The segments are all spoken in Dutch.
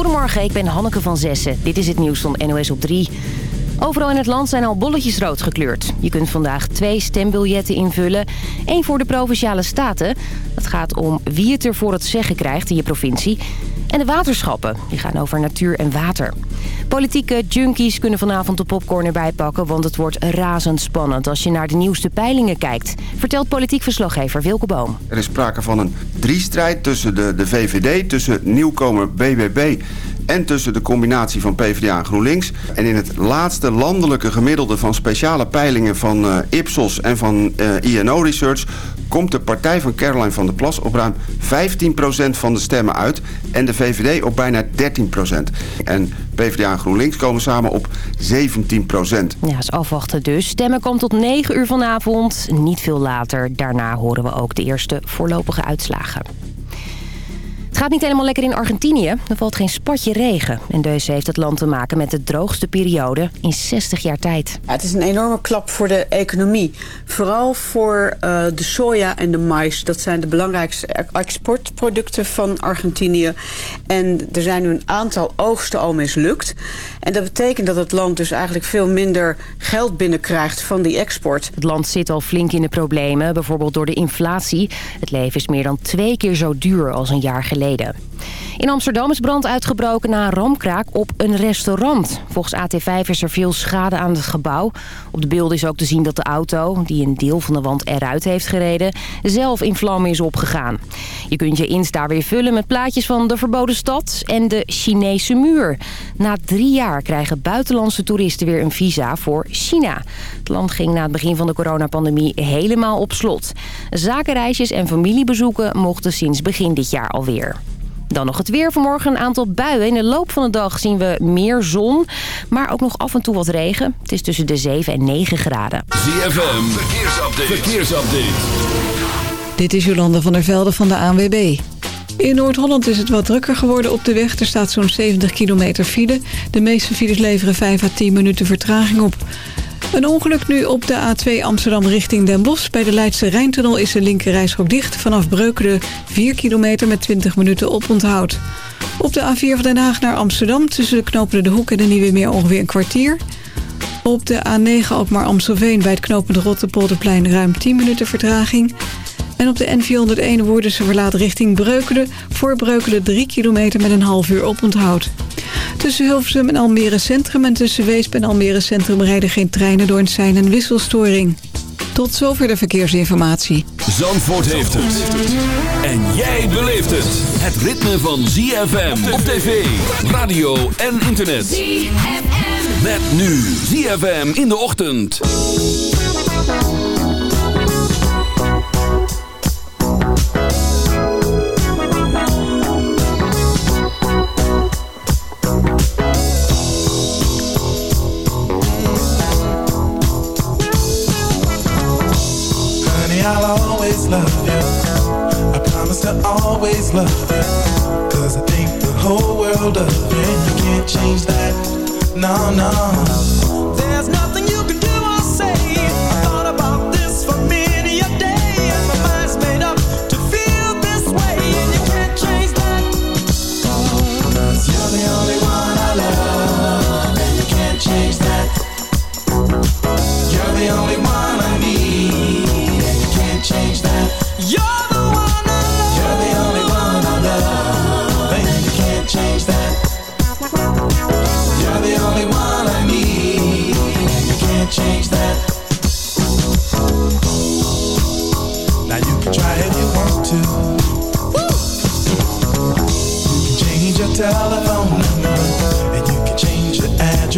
Goedemorgen, ik ben Hanneke van Zessen. Dit is het nieuws van NOS op 3. Overal in het land zijn al bolletjes rood gekleurd. Je kunt vandaag twee stembiljetten invullen. Eén voor de Provinciale Staten. Het gaat om wie het er voor het zeggen krijgt in je provincie. En de waterschappen. Die gaan over natuur en water. Politieke junkies kunnen vanavond de popcorn erbij pakken... want het wordt razendspannend als je naar de nieuwste peilingen kijkt... vertelt politiek verslaggever Wilke Boom. Er is sprake van een driestrijd tussen de, de VVD, tussen nieuwkomer BBB en tussen de combinatie van PvdA en GroenLinks. En in het laatste landelijke gemiddelde van speciale peilingen van uh, Ipsos en van uh, INO Research... komt de partij van Caroline van der Plas op ruim 15% van de stemmen uit... en de VVD op bijna 13%. En PvdA en GroenLinks komen samen op 17% Ja, is afwachten dus. Stemmen komt tot 9 uur vanavond. Niet veel later. Daarna horen we ook de eerste voorlopige uitslagen. Het gaat niet helemaal lekker in Argentinië. Er valt geen spatje regen. En dus heeft het land te maken met de droogste periode in 60 jaar tijd. Ja, het is een enorme klap voor de economie. Vooral voor uh, de soja en de mais. Dat zijn de belangrijkste exportproducten van Argentinië. En er zijn nu een aantal oogsten al mislukt. En dat betekent dat het land dus eigenlijk veel minder geld binnenkrijgt van die export. Het land zit al flink in de problemen, bijvoorbeeld door de inflatie. Het leven is meer dan twee keer zo duur als een jaar geleden. Data. In Amsterdam is brand uitgebroken na een ramkraak op een restaurant. Volgens AT5 is er veel schade aan het gebouw. Op de beelden is ook te zien dat de auto, die een deel van de wand eruit heeft gereden... zelf in vlammen is opgegaan. Je kunt je Insta weer vullen met plaatjes van de verboden stad en de Chinese muur. Na drie jaar krijgen buitenlandse toeristen weer een visa voor China. Het land ging na het begin van de coronapandemie helemaal op slot. Zakenreisjes en familiebezoeken mochten sinds begin dit jaar alweer. Dan nog het weer. Vanmorgen een aantal buien. In de loop van de dag zien we meer zon, maar ook nog af en toe wat regen. Het is tussen de 7 en 9 graden. ZFM, verkeersupdate. verkeersupdate. Dit is Jolande van der Velde van de ANWB. In Noord-Holland is het wat drukker geworden op de weg. Er staat zo'n 70 kilometer file. De meeste files leveren 5 à 10 minuten vertraging op. Een ongeluk nu op de A2 Amsterdam richting Den Bosch. Bij de Leidse Rijntunnel is de linkerrijstrook dicht. Vanaf Breukelen 4 kilometer met 20 minuten oponthoud. Op de A4 van Den Haag naar Amsterdam... tussen de knopen De Hoek en de Nieuwe Meer ongeveer een kwartier. Op de A9 ook maar Amstelveen bij het knooppunt Rotterpolderplein... ruim 10 minuten vertraging. En op de N401 worden ze verlaat richting Breukelen... voor Breukelen 3 kilometer met een half uur oponthoud. Tussen Hilversum en Almere Centrum en tussen Weesp en Almere Centrum rijden geen treinen door een sein- en wisselstoring. Tot zover de verkeersinformatie. Zandvoort heeft het. En jij beleeft het. Het ritme van ZFM op tv, radio en internet. ZFM. Met nu ZFM in de ochtend. I'll always love you. I promise to always love you. Cause I think the whole world of you. And you can't change that. No, no. There's nothing you can do or say. I thought about this for many a day. And my mind's made up to feel this way. And you can't change that. Cause you're the only one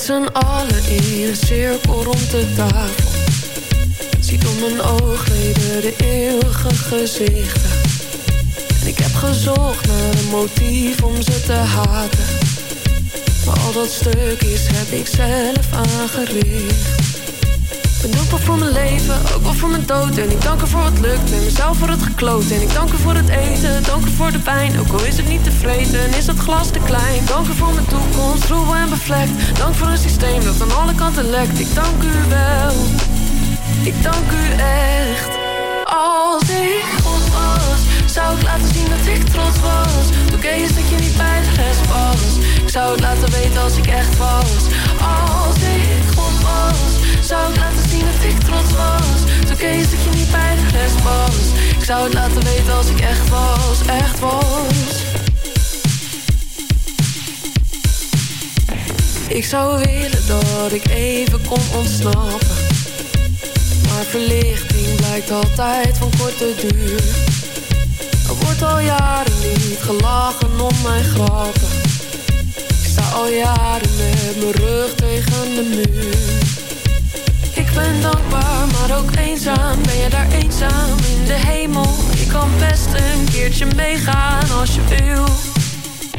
met z'n allen in een cirkel rond de tafel. Ziet om mijn oogleden de eeuwige gezichten. En ik heb gezocht naar een motief om ze te haten. Maar al dat stukjes is heb ik zelf aangericht ben dankbaar voor mijn leven, ook wel voor mijn dood. En ik dank er voor wat lukt en mezelf voor het gekloot. En ik dank er voor het eten, dank er voor de pijn. Ook al is het niet tevreden en is het glas te klein. Dank er voor mijn toekomst, troebel en bevlekt. Dank voor een systeem dat aan alle kanten lekt. Ik dank u wel, ik dank u echt. Als ik God was, zou ik laten zien dat ik trots was. Toen kees dat je niet bij de was. Ik zou het laten weten als ik echt was. Als ik was zou ik laten zien dat ik trots was? Toen kees dat je niet bij de rest was. Ik zou het laten weten als ik echt was, echt was. Ik zou willen dat ik even kon ontsnappen. Maar verlichting blijkt altijd van korte duur. Er wordt al jaren niet gelachen om mijn grappen al jaren met mijn rug tegen de muur. Ik ben dankbaar, maar ook eenzaam. Ben je daar eenzaam in de hemel? Ik kan best een keertje meegaan als je wil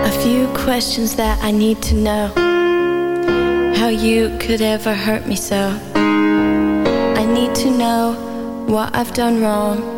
A few questions that I need to know how you could ever hurt me so. I need to know what I've done wrong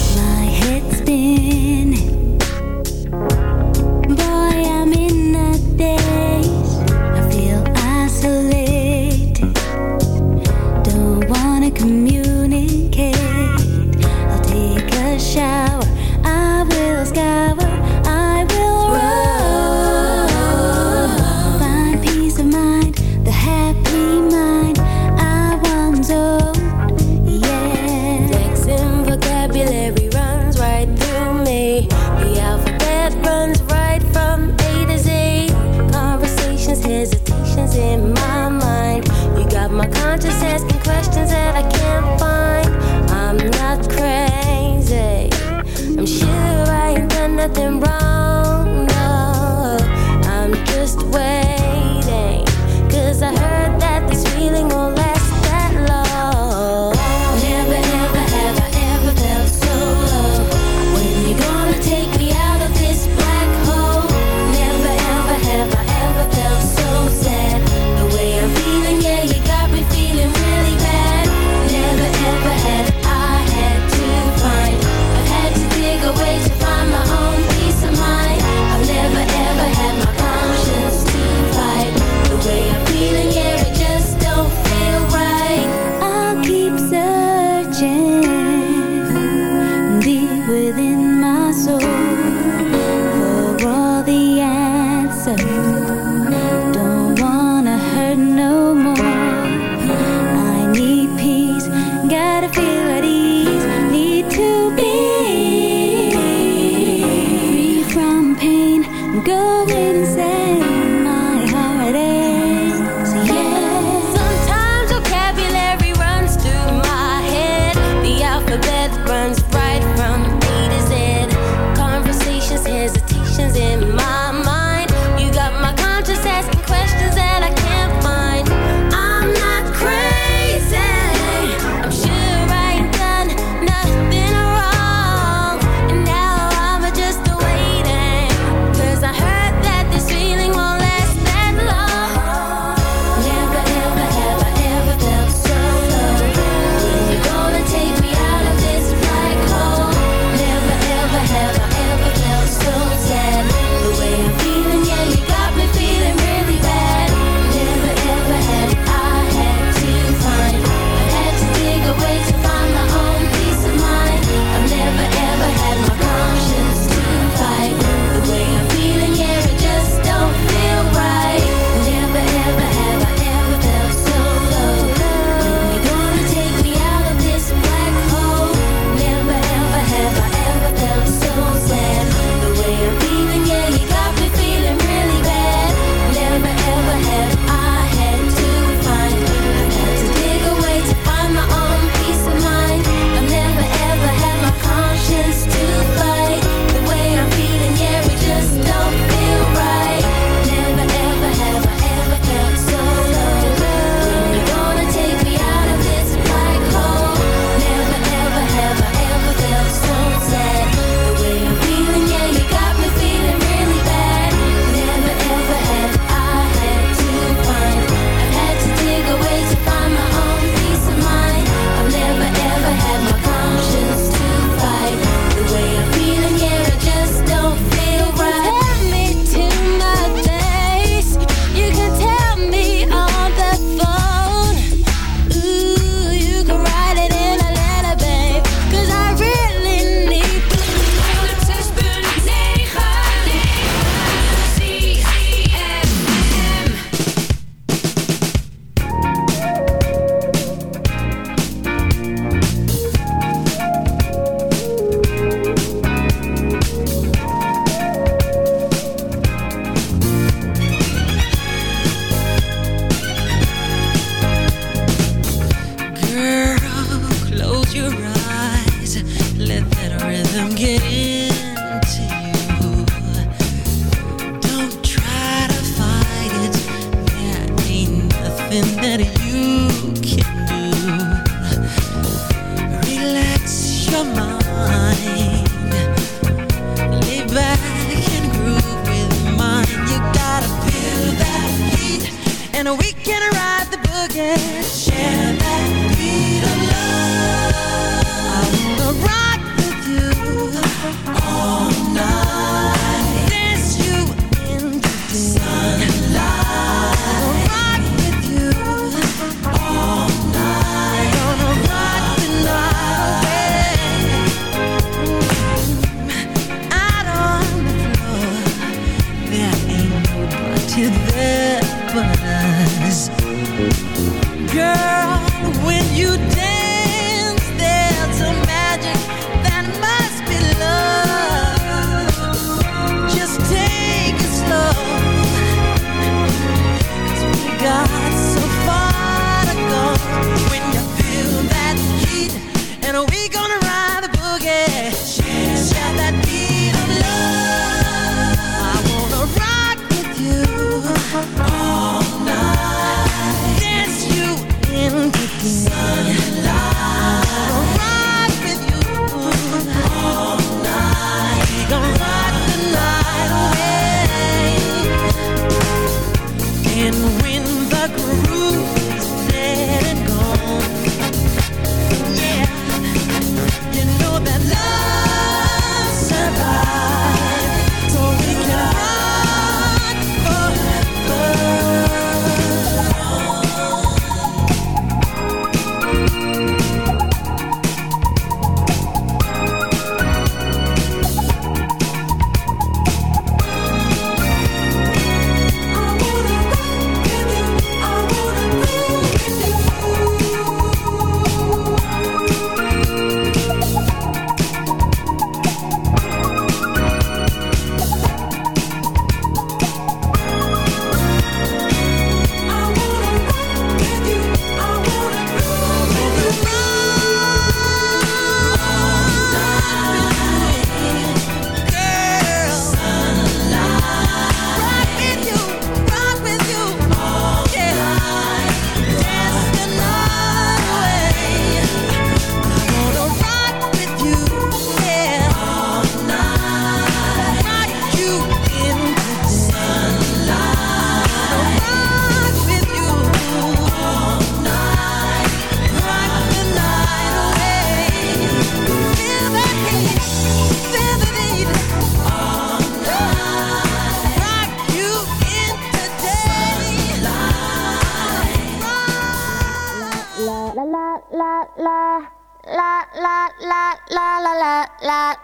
Oh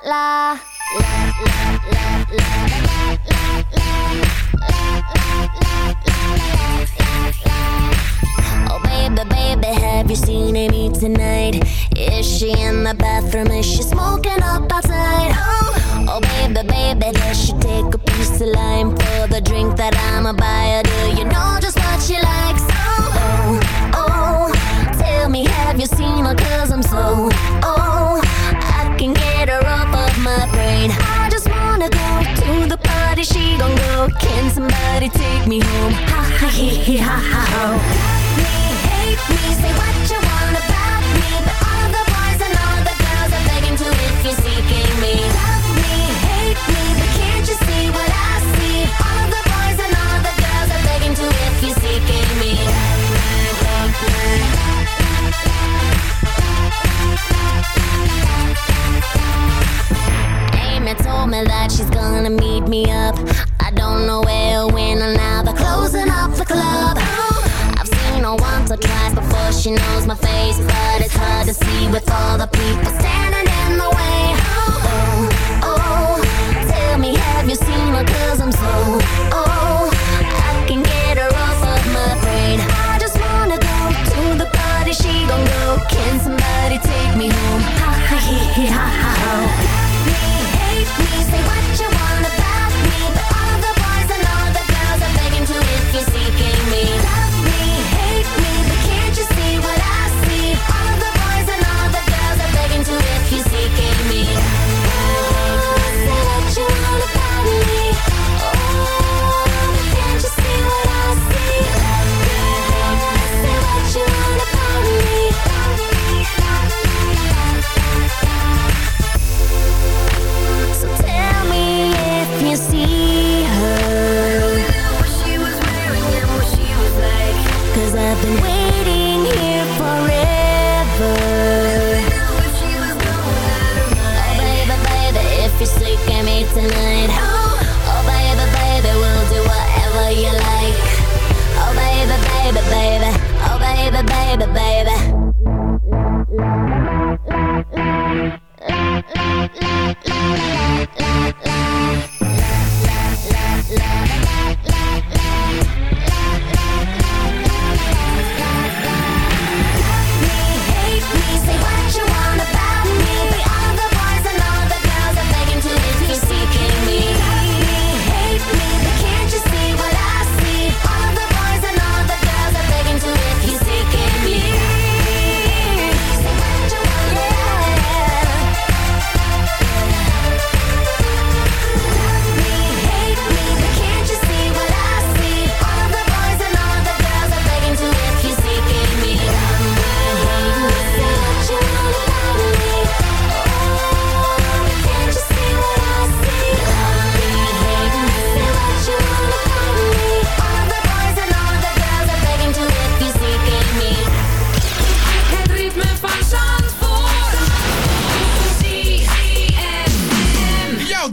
baby, baby, have you seen Amy tonight? Is she in the bathroom? Is she smoking up outside? Oh, oh baby, baby, does she take a piece of lime for the drink that I'ma buy her? Do you know just what she likes? Oh, oh, oh, tell me, have you seen her? Cause I'm so, oh, Can somebody take me home? Ha ha he he ha ha ho. Love me, hate me, say what you want about me, but all the boys and all the girls are begging to if you're seeking me. Love me, hate me, but can't you see what I see? All the boys and all the girls are begging to if you're seeking me. Love me, love me. Amy told me that she's gonna meet me up. Don't know where, when, or now. They're closing up the club. I've seen her once or twice before she knows my face, but it's hard to see with all the people standing in the way. Oh, oh, tell me, have you seen her? Cause I'm so, oh,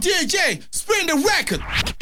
DJ, spin the record.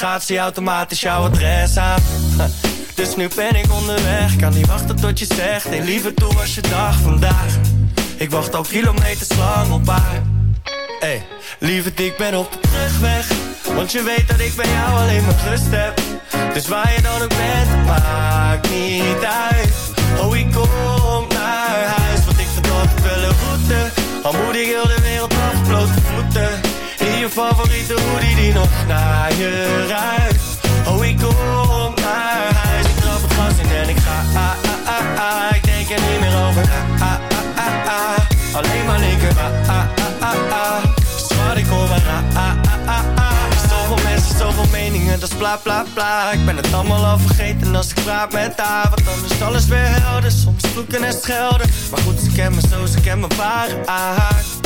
Mijn navigatie automatisch jouw adres aan. Dus nu ben ik onderweg, kan niet wachten tot je zegt. Hey, liever toe was je dag vandaag. Ik wacht al kilometers lang op haar. Hey, lieverd, ik ben op de terugweg. Want je weet dat ik bij jou alleen maar rust heb. Dus waar je dan ook bent, maakt niet uit. Favoriete hoodie die nog naar je ruikt. Oh, ik kom naar huis, ik trap het gas in en ik ga. Ah, ah, ah, ah. Ik denk er niet meer over. Ah, ah, ah, ah. Alleen maar linker. Ah, ah, ah, ah, ah. Schat, ik kom maar. Ah, ah, ah, ah, ah. Zoveel mensen, zoveel meningen, dat is bla bla bla. Ik ben het allemaal al vergeten als ik praat met haar. Want dan is alles weer helder, soms vloeken en schelden. Maar goed, ze kennen me zo, ze kennen me. Ze